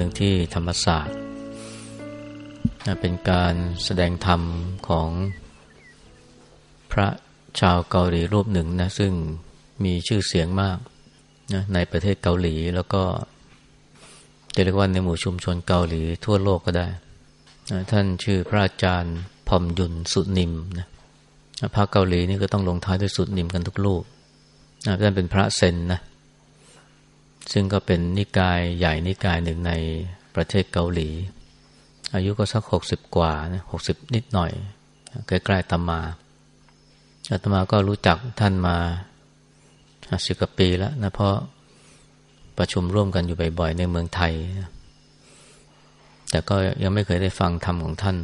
หนึ่งที่ธรรมศาสตร์ เป็นการแสดงธรรมของพระชาวเกาหลีรูปหนึ่งนะ ซึ่งมีชื่อเสียงมากนะในประเทศเกาหลีแล้วก็จะเรียกว่าในหมู่ชุมชนเกาหลีทั่วโลกก็ได้นะท่านชื่อพระอาจารย์พอมยุนสุนิมนะพระเกาหลีนี่ก็ต้องลงท้ายด้วยสุนิมกันทุกลูกนะท่านเป็นพระเซนนะ ซึ่งก็เป็นนิกายใหญ่นิกายหนึ่งในประเทศเกาหลี อายุก็สักหกสิบกว่านะหกสิบนิดหน่อยใกล้ๆตมา อาตมาก็รู้จักท่านมาสิบกว่าปีแล้วนะเพราะประชุมร่วมกันอยู่บ่อยๆในเมืองไทย แต่ก็ยังไม่เคยได้ฟังธรรมของท่าน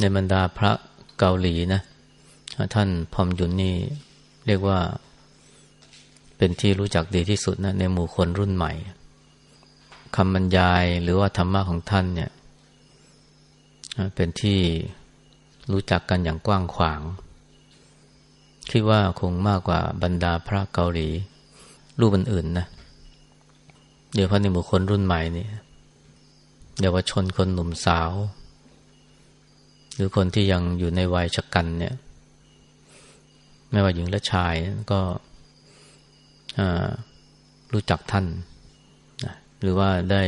ในบรรดาพระเกาหลีนะ ท่านพอมยุนนี่เรียกว่า เป็นที่รู้จักดีที่สุดนะในหมู่คนรุ่นใหม่คำบรรยายหรือว่าธรรมะของท่านเนี่ยเป็นที่รู้จักกันอย่างกว้างขวาง คิดว่าคงมากกว่าบรรดาพระเกาหลีรูปอื่นๆนะเดี๋ยวพระในหมู่คนรุ่นใหม่นี่เยาวชนคนหนุ่มสาว หรือคนที่ยังอยู่ในวัยชะกันเนี่ย ไม่ว่าหญิงและชายก็ รู้จักท่านนะหรือว่าได้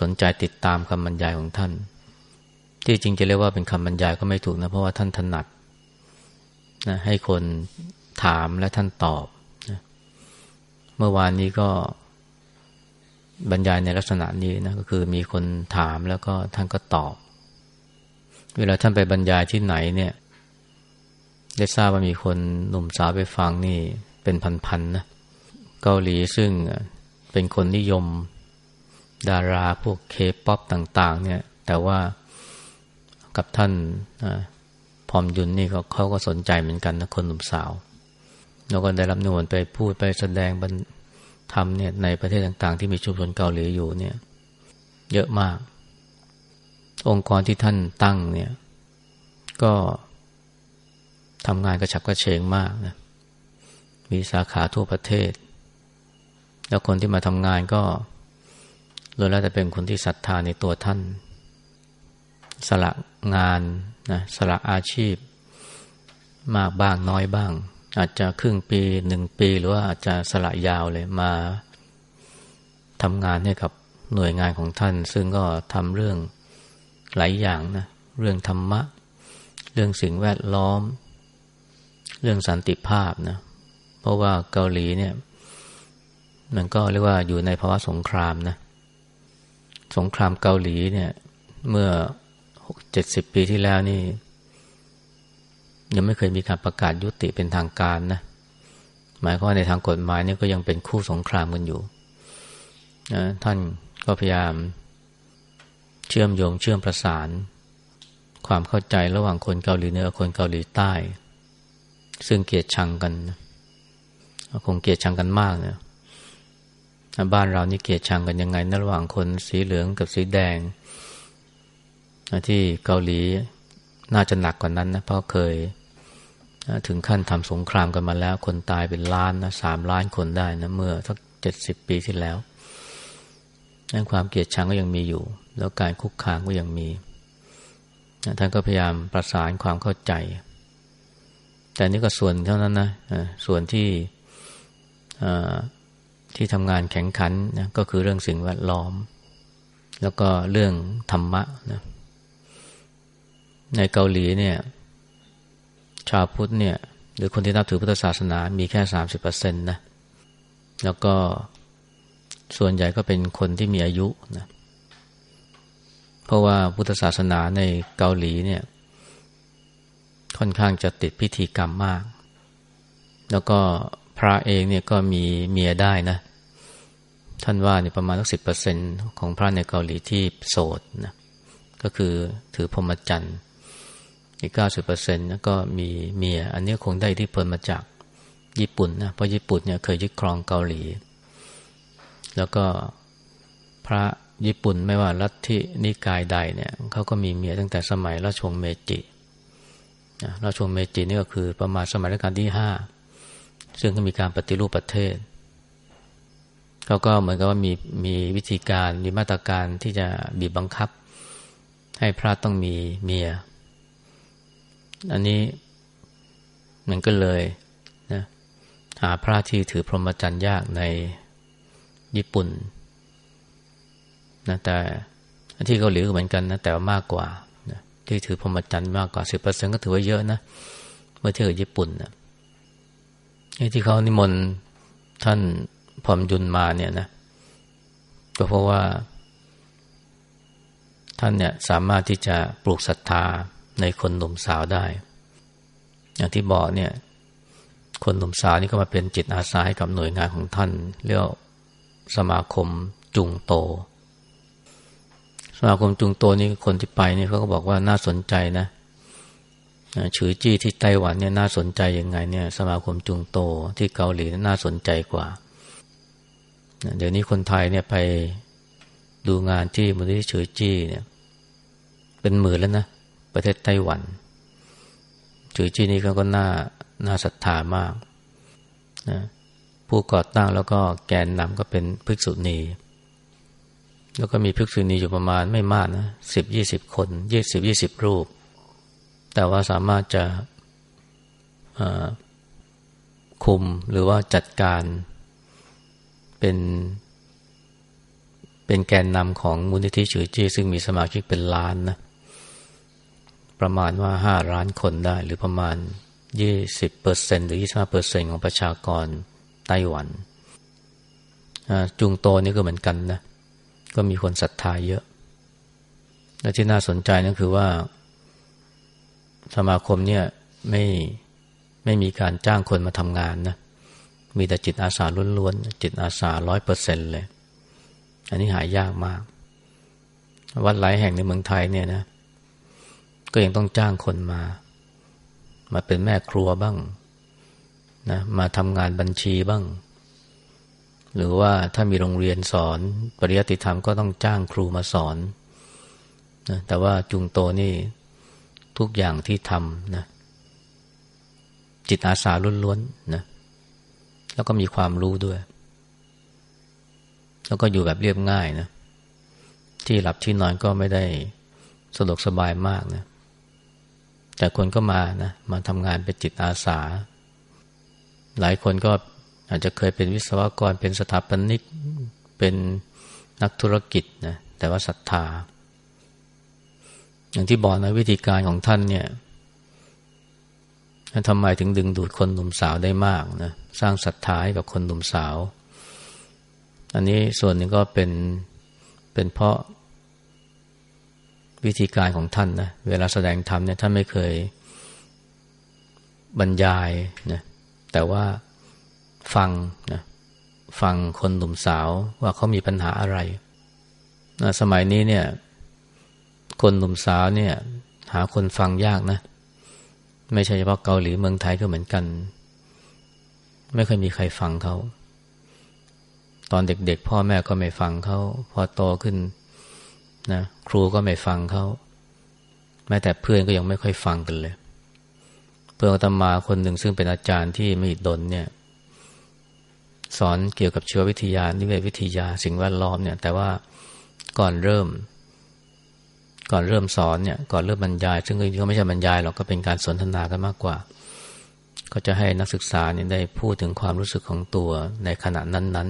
สนใจติดตามคำบรรยายของท่าน ที่จริงจะเรียกว่าเป็นคำบรรยายก็ไม่ถูกนะ เพราะว่าท่านถนัดนะให้คนถามและท่านตอบนะเมื่อวานนี้ก็บรรยายในลักษณะนี้นะก็คือมีคนถามแล้วก็ท่านก็ตอบ เวลาท่านไปบรรยายที่ไหนเนี่ย ได้ทราบว่ามีคนหนุ่มสาวไปฟังนี่ เป็นพันๆนะเกาหลีซึ่งเป็นคนนิยมดาราพวกเคป๊อปต่าง ๆ เนี่ย แต่ว่ากับท่านพอมยุนนี่เขาเขาก็สนใจเหมือนกันนะคนหนุ่มสาว แล้วก็ได้รับนิมนต์ไปพูดไปแสดงบรรทำเนี่ยในประเทศต่างๆ ที่มีชุมชนเกาหลีอยู่เนี่ย เยอะมาก องค์กรที่ท่านตั้งเนี่ย ก็ทำงานกระฉับกระเฉงมากนะ มีสาขาทั่วประเทศ แล้วคนที่มาทำงานก็ล้วนแล้วแต่เป็นคนที่ศรัทธาในตัวท่าน สละงานนะสละอาชีพ มากบ้างน้อยบ้าง อาจจะครึ่งปีหนึ่งปี หรือว่าอาจจะสละยาวเลยมาทำงานให้กับหน่วยงานของท่าน ซึ่งก็ทำเรื่องหลายอย่างนะเรื่องธรรมะ เรื่องสิ่งแวดล้อม เรื่องสันติภาพนะ เพราะว่าเกาหลีเนี่ย มันก็เรียกว่าอยู่ในภาวะสงครามนะ สงครามเกาหลีเนี่ย เมื่อหกเจ็ดสิบปีที่แล้วนี่ ยังไม่เคยมีการประกาศยุติเป็นทางการนะ หมายความว่าในทางกฎหมายนี่ก็ยังเป็นคู่สงครามกันอยู่นะท่านก็พยายามเชื่อมโยงเชื่อมประสาน ความเข้าใจระหว่างคนเกาหลีเหนือคนเกาหลีใต้ ซึ่งเกลียดชังกันนะ คงเกลียดชังกันมากเนี่ยบ้านเรานี่เกลียดชังกันยังไงนระหว่างคนสีเหลืองกับสีแดง ที่เกาหลีน่าจะหนักกว่านั้นนะเพราะเคยถึงขั้นทำสงครามกันมาแล้ว คนตายเป็นล้านนะสามล้านคนได้นะเมื่อสักเจ็ดสิบปีที่แล้วนั่นความเกลียดชังก็ยังมีอยู่ แล้วการคุกคามก็ยังมีท่านก็พยายามประสานความเข้าใจ แต่นี่ก็ส่วนเท่านั้นนะส่วนที่ ที่ทำงานแข่งขันนะก็คือเรื่องสิ่งแวดล้อม แล้วก็เรื่องธรรมะนะในเกาหลีเนี่ย ชาวพุทธเนี่ย หรือคนที่นับถือพุทธศาสนามีแค่สามสิบเปอร์เซ็นต์นะแล้วก็ส่วนใหญ่ก็เป็นคนที่มีอายุนะเพราะว่าพุทธศาสนาในเกาหลีเนี่ย ค่อนข้างจะติดพิธีกรรมมาก แล้วก็ พระเองเนี่ยก็มีเมียได้นะ ท่านว่าเนี่ยประมาณสักสิบเปอร์เซ็นของพระในเกาหลีที่โสดนะก็คือถือพรหมจรรย์อีกเก้าสิบเปอร์เซ็นต์ก็มีเมีย อันนี้คงได้ที่เพิ่มมาจากญี่ปุ่นนะเพราะญี่ปุ่นเนี่ยเคยยึดครองเกาหลี แล้วก็พระญี่ปุ่นไม่ว่าลัทธินิกายใดเนี่ยเขาก็มีเมียตั้งแต่สมัยราชวงศ์เมจิราชวงศ์เมจินี่ก็คือประมาณสมัยรัชกาลที่ห้า ซึ่งก็มีการปฏิรูปประเทศเขาก็เหมือนกับว่ามีมีวิธีการมีมาตรการที่จะบีบบังคับ ให้พระต้องมีเมีย อันนี้มันก็เลยนะหาพระที่ถือพรหมจรรย์ยากในญี่ปุ่นนะแต่ที่เกาหลีก็เหมือนกันนะแต่ว่ามากกว่านะที่ถือพรหมจรรย์มากกว่าสิบเปอร์เซ็นก็ถือว่าเยอะนะเมื่อเทียบกับญี่ปุ่นนะ ที่เขานิมนต์ท่านพรมยุนมาเนี่ยนะ ก็เพราะว่า ท่านเนี่ยสามารถที่จะปลูกศรัทธาในคนหนุ่มสาวได้ อย่างที่บอกเนี่ย คนหนุ่มสาวนี่ก็มาเป็นจิตอาสาให้กับหน่วยงานของท่าน เรียกสมาคมจุงโต สมาคมจุงโตนี่คนที่ไปนี่เขาก็บอกว่าน่าสนใจนะ ฉือจี้ที่ไต้หวันเนี่ยน่าสนใจยังไงเนี่ย สมาคมจุงโตที่เกาหลีน่าสนใจกว่า เดี๋ยวนี้คนไทยเนี่ยไปดูงานที่มูลนิธิฉือจี้เนี่ย เป็นหมื่นแล้วนะประเทศไต้หวันฉือจี้นี่เขาก็น่าน่าศรัทธามากนะผู้ก่อตั้งแล้วก็แกนนำก็เป็นภิกษุณีแล้วก็มีภิกษุณีอยู่ประมาณไม่มากนะสิบยี่สิบคนยี่สิบยี่สิบรูป แต่ว่าสามารถจะคุมหรือว่าจัดการเป็นเป็นแกนนำของมูลนิธิฉือจี้ซึ่งมีสมาชิกเป็นล้านนะประมาณว่าห้าล้านคนได้ หรือประมาณยี่สิบเปอร์เซ็นหรือยี่สิบห้าเปอร์เซ็นของประชากรไต้หวันจุงโตนี่ก็เหมือนกันนะ ก็มีคนศรัทธาเยอะ และที่น่าสนใจนั่นคือว่า สมาคมเนี่ยไม่ไม่มีการจ้างคนมาทำงานนะ มีแต่จิตอาสาล้วนๆ จิตอาสาร้อยเปอร์เซ็นเลย อันนี้หายากมาก วัดหลายแห่งในเมืองไทยเนี่ยนะ ก็ยังต้องจ้างคนมา มาเป็นแม่ครัวบ้างนะมาทำงานบัญชีบ้าง หรือว่าถ้ามีโรงเรียนสอน ปริยัติธรรมก็ต้องจ้างครูมาสอนนะแต่ว่าจุงโตนี่ ทุกอย่างที่ทำนะจิตอาสาล้วนๆนะแล้วก็มีความรู้ด้วย แล้วก็อยู่แบบเรียบง่ายนะที่หลับที่นอนก็ไม่ได้สะดวกสบายมากนะแต่คนก็มานะมาทำงานเป็นจิตอาสา หลายคนก็อาจจะเคยเป็นวิศวกรเป็นสถาปนิกเป็นนักธุรกิจนะแต่ว่าศรัทธา อย่างที่บอกนะวิธีการของท่านเนี่ยทำไมถึงดึงดูดคนหนุ่มสาวได้มากนะสร้างศรัทธาให้กับคนหนุ่มสาว อันนี้ส่วนหนึ่งก็เป็นเป็นเพราะวิธีการของท่านนะเวลาแสดงธรรมเนี่ยท่านไม่เคยบรรยายนะแต่ว่าฟังนะฟังคนหนุ่มสาวว่าเขามีปัญหาอะไรนะสมัยนี้เนี่ย คนหนุ่มสาวเนี่ย หาคนฟังยากนะ ไม่ใช่เฉพาะเกาหลีเมืองไทยก็เหมือนกัน ไม่เคยมีใครฟังเขาตอนเด็กๆ พ่อแม่ก็ไม่ฟังเขาพอโตขึ้นนะครูก็ไม่ฟังเขาแม้แต่เพื่อนก็ยังไม่ค่อยฟังกันเลย เพื่อนตมาคนหนึ่งซึ่งเป็นอาจารย์ที่ไม่ดนเนี่ย สอนเกี่ยวกับเชื้อวิทยานิเวศวิทยาสิ่งแวดล้อมเนี่ย แต่ว่าก่อนเริ่ม ก่อนเริ่มสอนเนี่ย ก่อนเริ่มบรรยาย ซึ่งจริงๆก็ไม่ใช่บรรยายหรอกก็เป็นการสนทนากันมากกว่า ก็จะให้นักศึกษาเนี่ยได้พูดถึงความรู้สึกของตัวในขณะนั้น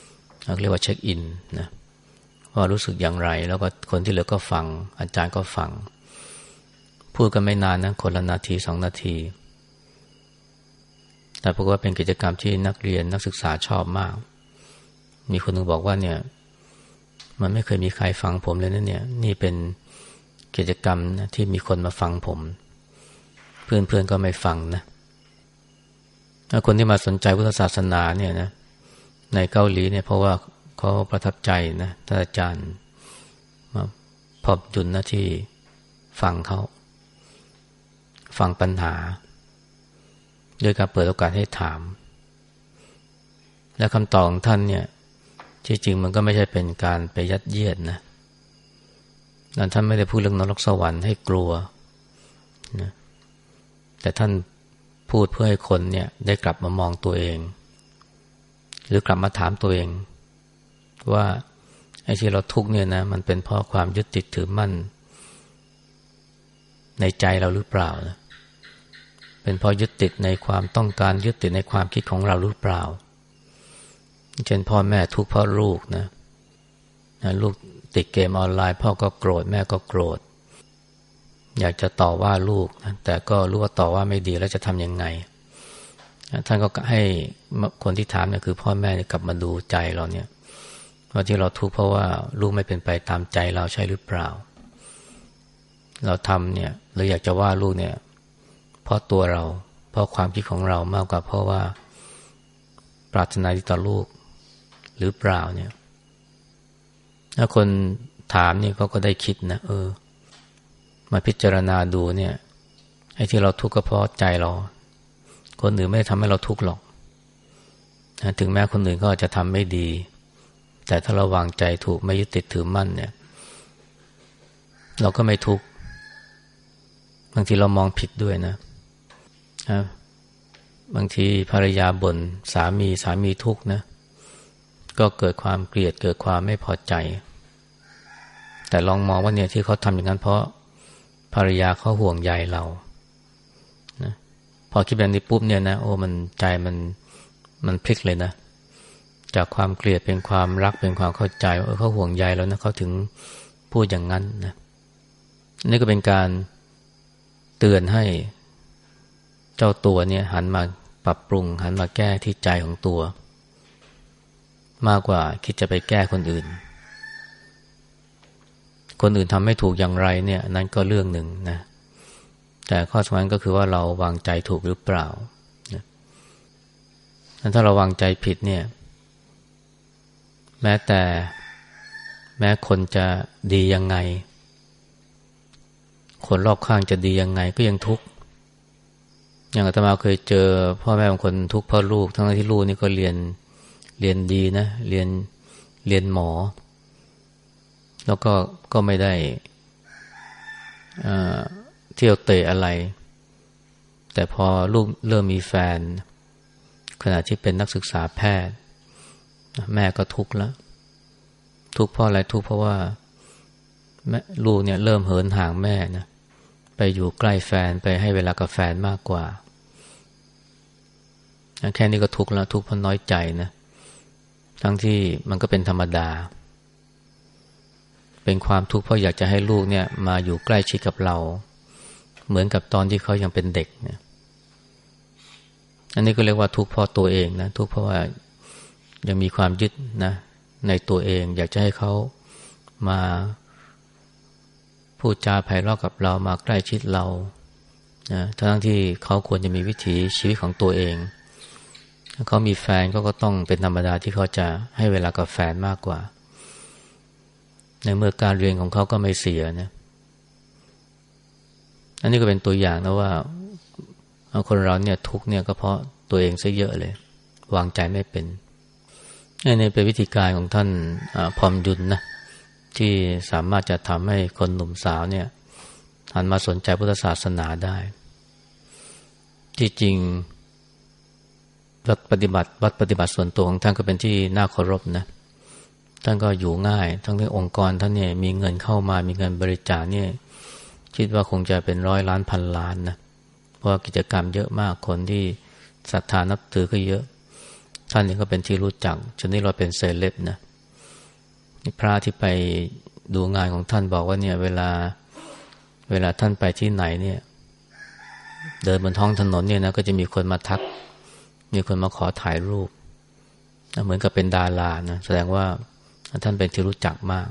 ๆเรียกว่าเช็คอินนะว่ารู้สึกอย่างไร แล้วก็คนที่เหลือก็ฟัง อาจารย์ก็ฟัง พูดกันไม่นานนะคนละนาทีสองนาที แต่พวกว่าเป็นกิจกรรมที่นักเรียนนักศึกษาชอบมาก มีคนหนึ่งบอกว่าเนี่ย มันไม่เคยมีใครฟังผมเลยนะเนี่ย นี่เป็น กิจกรรมนะที่มีคนมาฟังผม เพื่อนๆก็ไม่ฟังนะคนที่มาสนใจพุทธศาสนาเนี่ยนะในเกาหลีเนี่ยเพราะว่าเขาประทับใจนะท่านอาจารย์มาพบจุนนะที่ฟังเขาฟังปัญหาด้วยการเปิดโอกาสให้ถาม และคำตอบของท่านเนี่ยที่จริงมันก็ไม่ใช่เป็นการไปยัดเยียดนะ ท่านไม่ได้พูดเรื่องนรกสวรรค์ให้กลัวนะแต่ท่านพูดเพื่อให้คนเนี่ยได้กลับมามองตัวเอง หรือกลับมาถามตัวเอง ว่าไอ้ที่เราทุกเนี่ยนะมันเป็นเพราะความยึดติดถือมั่น ในใจเราหรือเปล่านะเป็นเพราะยึดติดในความต้องการยึดติดในความคิดของเราหรือเปล่า เช่นพ่อแม่ทุกข์เพราะลูกนะนะลูก ติดเกมออนไลน์ พ่อก็โกรธแม่ก็โกรธ อยากจะต่อว่าลูกนะแต่ก็รู้ว่าต่อว่าไม่ดีแล้วจะทำยังไง ท่านก็ให้คนที่ถามเนี่ยคือ พ่อแม่กลับมาดูใจเราเนี่ยว่าที่เราทุกข์เพราะว่าลูกไม่เป็นไปตามใจเราใช่หรือเปล่า เราทำเนี่ยเราอยากจะว่าลูกเนี่ยเพราะตัวเรา เพราะความคิดของเรามากกว่าเพราะว่า ปรารถนาดีต่อลูก หรือเปล่าเนี่ย ถ้าคนถามนี่เขาก็ได้คิดนะเออ มาพิจารณาดูเนี่ยไอ้ที่เราทุกข์ก็เพราะใจเรา คนอื่นไม่ได้ทำให้เราทุกข์หรอกถึงแม้คนอื่นก็จะทำไม่ดี แต่ถ้าเราวางใจถูกไม่ยึดติดถือมั่นเนี่ย เราก็ไม่ทุกข์บางทีเรามองผิดด้วยนะบางทีภรรยาบน่นสามีสามีทุกข์นะ ก็เกิดความเกลียดเกิดความไม่พอใจ แต่ลองมองว่าเนี่ยที่เขาทำอย่างนั้น เพราะภรรยาเขาห่วงใยเราพอคิดแบบนี้ปุ๊บเนี่ยนะโอ้มันใจมันมันพลิกเลยนะ จากความเกลียดเป็นความรักเป็นความเข้าใจเออเขาห่วงใยแล้วนะเขาถึงพูดอย่างนั้นนะนี่ก็เป็นการเตือนให้เจ้าตัวเนี่ย หันมาปรับปรุง หันมาแก้ที่ใจของตัว มากกว่าคิดจะไปแก้คนอื่น คนอื่นทำไม่ถูกอย่างไรเนี่ยนั้นก็เรื่องหนึ่งนะ แต่ข้อสำคัญก็คือว่าเราวางใจถูกหรือเปล่าถ้าเราวางใจผิดเนี่ย แม้แต่แม้คนจะดียังไง คนรอบข้างจะดียังไงก็ยังทุกข์อย่างอาตมาเคยเจอพ่อแม่บางคนทุกข์เพราะลูก ทั้งที่ลูกนี่ก็เรียนเรียนดีนะ เรียนเรียนหมอ แล้วก็ก็ไม่ได้เที่ยวเตะอะไร แต่พอลูกเริ่มมีแฟน ขณะที่เป็นนักศึกษาแพทย์ แม่ก็ทุกข์แล้ว ทุกข์เพราะอะไรทุกข์เพราะว่าแม่ลูกเนี่ยเริ่มเหินห่างแม่นะไปอยู่ใกล้แฟนไปให้เวลากับแฟนมากกว่า แค่นี้ก็ทุกข์แล้วทุกข์เพราะน้อยใจนะทั้งที่มันก็เป็นธรรมดาเเป็นความทุกข์เพราะอยากจะให้ลูกเนี่ยมาอยู่ใกล้ชิดกับเรา เหมือนกับตอนที่เขายังเป็นเด็กเนี่ยอันนี้ก็เรียกว่าทุกข์เพราะตัวเองนะทุกข์เพราะว่ายังมีความยึดนะในตัวเอง อยากจะให้เขามาพูดจาไพเราะกับเรามาใกล้ชิดเรานะทั้งที่เขาควรจะมีวิถีชีวิตของตัวเองถ้าเขามีแฟนก็ก็ต้องเป็นธรรมดาที่เขาจะให้เวลากับแฟนมากกว่า ในเมื่อการเรียนของเขาก็ไม่เสียนะอันนี้ก็เป็นตัวอย่างนะว่าคนเราเนี่ยทุกเนี่ยก็เพราะตัวเองซะเยอะเลย วางใจไม่เป็นนี่เป็นวิธีการของท่านพรมยุนนะที่สามารถจะทำให้คนหนุ่มสาวเนี่ยหันมาสนใจพุทธศาสนาได้ ที่จริงวัดปฏิบัติวัดปฏิบัติส่วนตัวของท่านก็เป็นที่น่าเคารพนะ ท่านก็อยู่ง่าย ทั้งที่องค์กรท่านเนี่ยมีเงินเข้ามามีเงินบริจาคเนี่ยคิดว่าคงจะเป็นร้อยล้านพันล้านนะเพราะกิจกรรมเยอะมากคนที่ศรัทธานับถือก็เยอะ ท่านเองก็เป็นที่รู้จักจนนี้เราเป็นเซเลบนะพระที่ไปดูงานของท่านบอกว่าเนี่ย เวลาเวลาท่านไปที่ไหนเนี่ย เดินบนท้องถนนเนี่ยนะก็จะมีคนมาทัก มีคนมาขอถ่ายรูป เหมือนกับเป็นดารานะแสดงว่า ท่านเป็นที่รู้จักมาก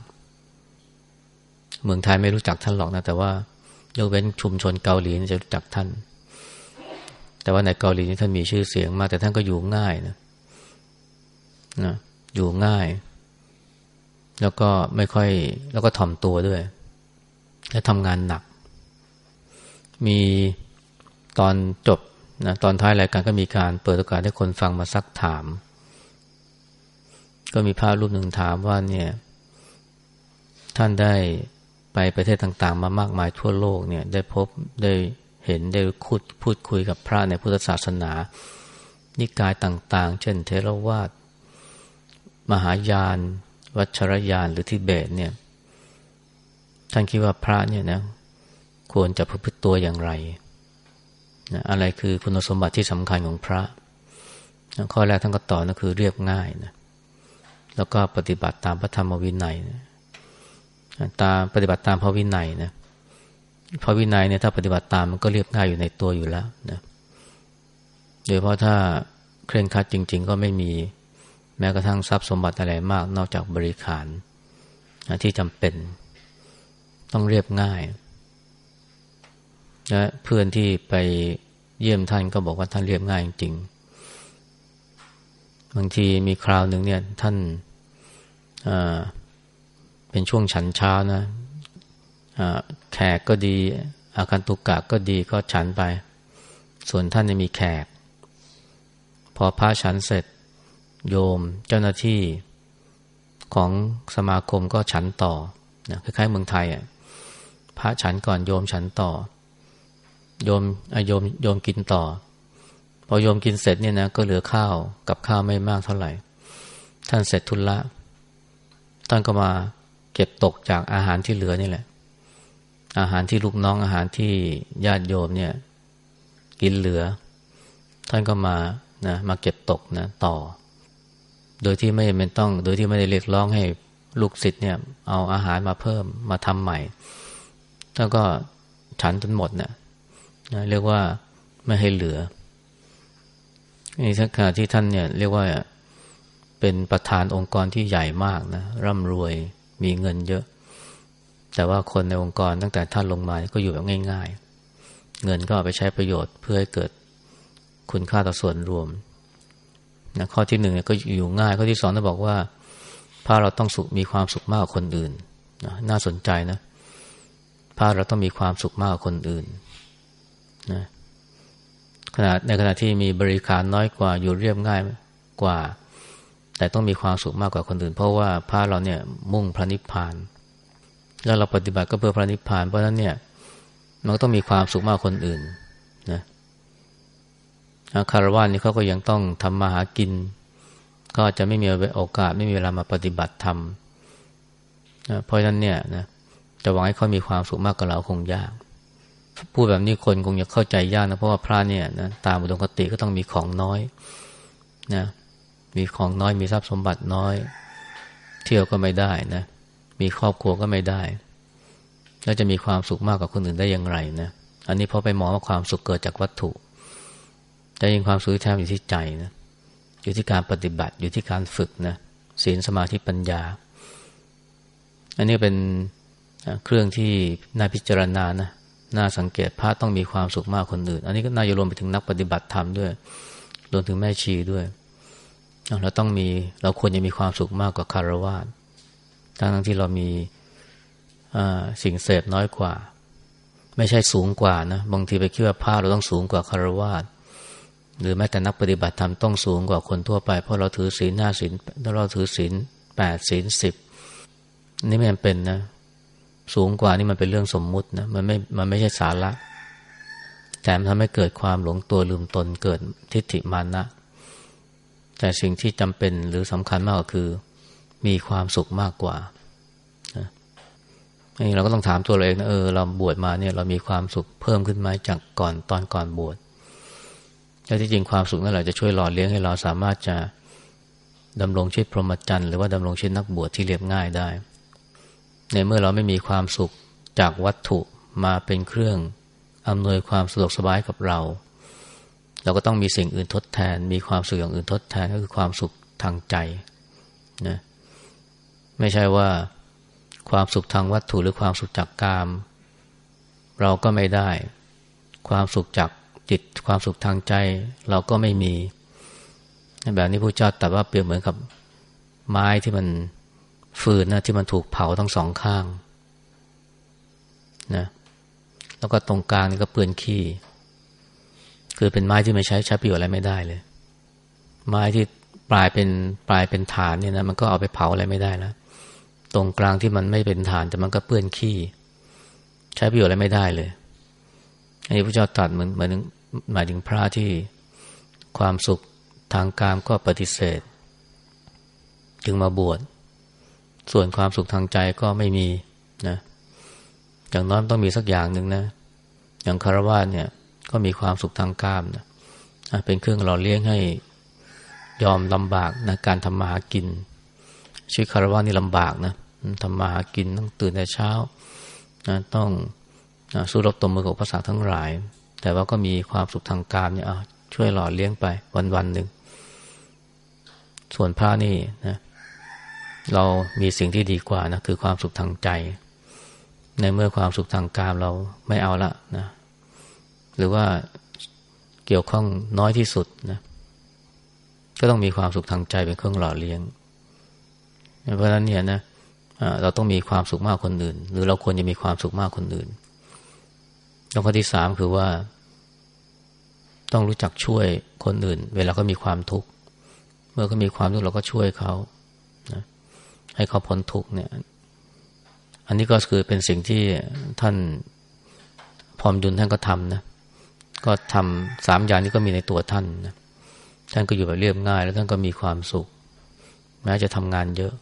เมืองไทยไม่รู้จักท่านหรอกนะ แต่ว่ายกเว้นชุมชนเกาหลีจะรู้จักท่าน แต่ว่าในเกาหลีนี่ท่านมีชื่อเสียงมาก แต่ท่านก็อยู่ง่ายนะนะอยู่ง่าย แล้วก็ไม่ค่อย แล้วก็ถ่อมตัวด้วย และทำงานหนัก มีตอนจบนะตอนท้ายรายการก็มีการเปิดโอกาสให้คนฟังมาซักถาม ก็มีภาพรูปหนึ่งถามว่าเนี่ย ท่านได้ไปประเทศต่างๆ มามากมายทั่วโลกเนี่ย ได้พบได้เห็นได้คุดพูดคุยกับพระในพุทธศาสนา นิกายต่างๆ เช่นเทรวาสมหายาน วัชรยานหรือทิเบตเนี่ย ท่านคิดว่าพระเนี่ยนะควรจะประพฤติตัวอย่างไรนะอะไรคือคุณสมบัติที่สำคัญของพระนะข้อแรกท่านก็ตอบนะคือเรียบง่ายนะ แล้วก็ปฏิบัติตามพระธรรมวินัยนะตามปฏิบัติตามพระวินัยนะพระวินัยเนี่ยถ้าปฏิบัติตามมันก็เรียบง่ายอยู่ในตัวอยู่แล้วนะโดยเพราะถ้าเคร่งคัดจริง ๆ ก็ไม่มีแม้กระทั่งทรัพย์สมบัติอะไรมาก นอกจากบริขารที่จำเป็นต้องเรียบง่ายและเพื่อนที่ไปเยี่ยมท่านก็บอกว่าท่านเรียบง่ายจริง บางทีมีคราวหนึ่งเนี่ยท่าน เป็นช่วงฉันเช้านะแขกก็ดี อาคันตุกกะก็ดีก็ฉันไป ส่วนท่านจะมีแขก พอพระฉันเสร็จ โยมเจ้าหน้าที่ของสมาคมก็ฉันต่อนะคล้ายๆเมืองไทยอะพระฉันก่อนโยมฉันต่อ โยมอโยมโยมกินต่อ พอโยมกินเสร็จเนี่ยนะก็เหลือข้าวกับข้าวไม่มากเท่าไหร่ ท่านเสร็จทุนละ ท่านก็มาเก็บตกจากอาหารที่เหลือนี่แหละ อาหารที่ลูกน้องอาหารที่ญาติโยมเนี่ย กินเหลือ ท่านก็มานะมาเก็บตกนะต่อ โดยที่ไม่เป็นต้อง โดยที่ไม่ได้เรียกร้องให้ลูกศิษย์เนี่ย เอาอาหารมาเพิ่มมาทำใหม่แล้วก็ฉันจนหมดเนะนะเรียกว่าไม่ให้เหลือนี่ถ้าขณะที่ท่านเนี่ย เรียกว่า เป็นประธานองค์กรที่ใหญ่มากนะร่ำรวยมีเงินเยอะ แต่ว่าคนในองค์กรตั้งแต่ท่านลงมาก็อยู่แบบง่าย ๆ เงินก็เอาไปใช้ประโยชน์เพื่อให้เกิดคุณค่าต่อส่วนรวมนะข้อที่หนึ่งก็อยู่ง่าย ข้อที่สองต้องบอกว่าพาเราต้องสุขมีความสุขมากกว่าคนอื่นนะน่าสนใจนะพาเราต้องมีความสุขมากกว่าคนอื่นนะขณะในขณะที่มีบริการน้อยกว่าอยู่เรียบง่ายกว่า แต่ต้องมีความสุขมากกว่าคนอื่น เพราะว่าพาเราเนี่ยมุ่งพระนิพพาน แล้วเราปฏิบัติก็เพื่อพระนิพพาน เพราะฉะนั้นเนี่ยมันก็ต้องมีความสุขมากคนอื่นนะคารวะนี่เขาก็ยังต้องทำมาหากิน ก็จะไม่มีโอกาสไม่มีเวลามาปฏิบัติธรรมนะเพราะฉะนั้นเนี่ยนะจะหวังให้เขามีความสุขมากกว่าเราคงยาก พูดแบบนี้คนคงจะเข้าใจยากนะเพราะว่าพระเนี่ยนะตามอุดมคติก็ต้องมีของน้อยนะ มีของน้อยมีทรัพย์สมบัติน้อย เที่ยวก็ไม่ได้นะ มีครอบครัวก็ไม่ได้ แล้วจะมีความสุขมากกว่าคนอื่นได้อย่างไรนะอันนี้พอไปมองว่าความสุขเกิดจากวัตถุแต่ยิงความสุขแท้อยู่ที่ใจนะอยู่ที่การปฏิบัติอยู่ที่การฝึกนะศีลสมาธิปัญญา อันนี้เป็นเครื่องที่น่าพิจารณานะน่าสังเกตพระต้องมีความสุขมากคนอื่น อันนี้ก็น่าจะรวมไปถึงนักปฏิบัติธรรมด้วยรวมถึงแม่ชีด้วย เราต้องมีเราควรจะมีความสุขมากกว่าคารวะทั้งที่เรามีสิ่งเสพน้อยกว่า ไม่ใช่สูงกว่านะบางทีไปคิดว่าพระเราต้องสูงกว่าคารวะหรือแม้แต่นักปฏิบัติธรรมต้องสูงกว่าคนทั่วไป เพราะเราถือศีลห้าศีลเราถือศีลแปดศีลสิบนี่ไม่เป็นนะ สูงกว่านี่มันเป็นเรื่องสมมุตินะมันไม่มันไม่ใช่สาระแต่มันทำให้เกิดความหลงตัวลืมตนเกิดทิฏฐิมานะ แต่สิ่งที่จำเป็นหรือสำคัญมากก็คือ มีความสุขมากกว่านี่เราก็ต้องถามตัวเราเองนะเออเราบวชมาเนี่ยเรามีความสุขเพิ่มขึ้นไหมจากก่อนตอนก่อนบวชแล้วที่จริงความสุขนั่นแหละจะช่วยหล่อเลี้ยงให้เราสามารถจะดำรงชีวิตพรหมจรรย์หรือว่าดำรงชีวิตนักบวชที่เรียบง่ายได้ ในเมื่อเราไม่มีความสุขจากวัตถุมาเป็นเครื่องอำนวยความสะดวกสบายกับเรา เราก็ต้องมีสิ่งอื่นทดแทน มีความสุขอย่างอื่นทดแทนก็คือความสุขทางใจนะไม่ใช่ว่าความสุขทางวัตถุหรือความสุขจากกาม เราก็ไม่ได้ ความสุขจากจิต ความสุขทางใจ เราก็ไม่มีแบบนี้พระเจ้าตรัสว่าเปรียบเหมือนกับไม้ที่มันฟืนนะที่มันถูกเผาทั้งสองข้างนะแล้วก็ตรงกลางนี่ก็เปื้อนขี้ คือเป็นไม้ที่ไม่ใช้ใช้ประโยชน์อะไรไม่ได้เลย ไม้ที่ปลายเป็นปลายเป็นฐานเนี่ยนะมันก็เอาไปเผาอะไรไม่ได้แล้วตรงกลางที่มันไม่เป็นฐานแต่มันก็เปื้อนขี้ ใช้ประโยชน์อะไรไม่ได้เลย อันนี้พระเจ้าตรัสเหมือนเหมือนหมายถึงพระที่ความสุขทางกามก็ปฏิเสธ จึงมาบวชส่วนความสุขทางใจก็ไม่มีนะอย่างน้อยต้องมีสักอย่างหนึ่งนะ อย่างคารวะเนี่ย ก็มีความสุขทางกามนะเป็นเครื่องหล่อเลี้ยงให้ยอมลำบากนะการทำมาหากินชีวิตคารวะนี่ลำบากนะทำมาหากินต้องตื่นแต่เช้านะต้องนะสู้รบตบมือกับภาษาทั้งหลาย แต่ว่าก็มีความสุขทางกามเนี่ยช่วยหล่อเลี้ยงไปวันวันหนึ่งส่วนพระนี่นะเรามีสิ่งที่ดีกว่านะคือความสุขทางใจ ในเมื่อความสุขทางกามเราไม่เอาละนะ หรือว่าเกี่ยวข้องน้อยที่สุดนะก็ต้องมีความสุขทางใจเป็นเครื่องหล่อเลี้ยง เพราะฉะนั้นเนี่ยนะเราต้องมีความสุขมากคนอื่น หรือเราควรจะมีความสุขมากคนอื่นแล้วข้อที่สามคือว่า ต้องรู้จักช่วยคนอื่น เวลาเขามีความทุกข์เมื่อเขามีความทุกข์เราก็ช่วยเขานะให้เขาพ้นทุกข์เนี่ย อันนี้ก็คือเป็นสิ่งที่ท่านพรมยุนท่านก็ทำนะ ก็ทำสามอย่างนี้ก็มีในตัวท่านนะท่านก็อยู่แบบเรียบง่าย แล้วท่านก็มีความสุข แม้จะทำงานเยอะ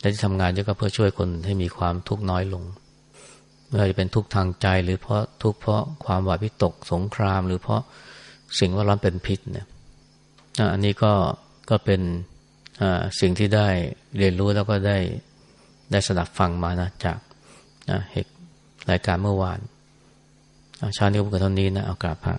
และที่ทำงานเยอะก็เพื่อช่วยคนให้มีความทุกข์น้อยลงไม่ว่าจะเป็นทุกข์ทางใจ หรือเพราะทุกข์เพราะความหวาดวิตกสงคราม หรือเพราะสิ่งว่าร้อนเป็นพิษเนี่ยอันนี้ก็ก็เป็นสิ่งที่ได้เรียนรู้แล้วก็ได้ได้สดับฟังมานะจากเหตุรายการเมื่อวาน ชาตินี้ก็เท่านี้นะ เอากราบพระ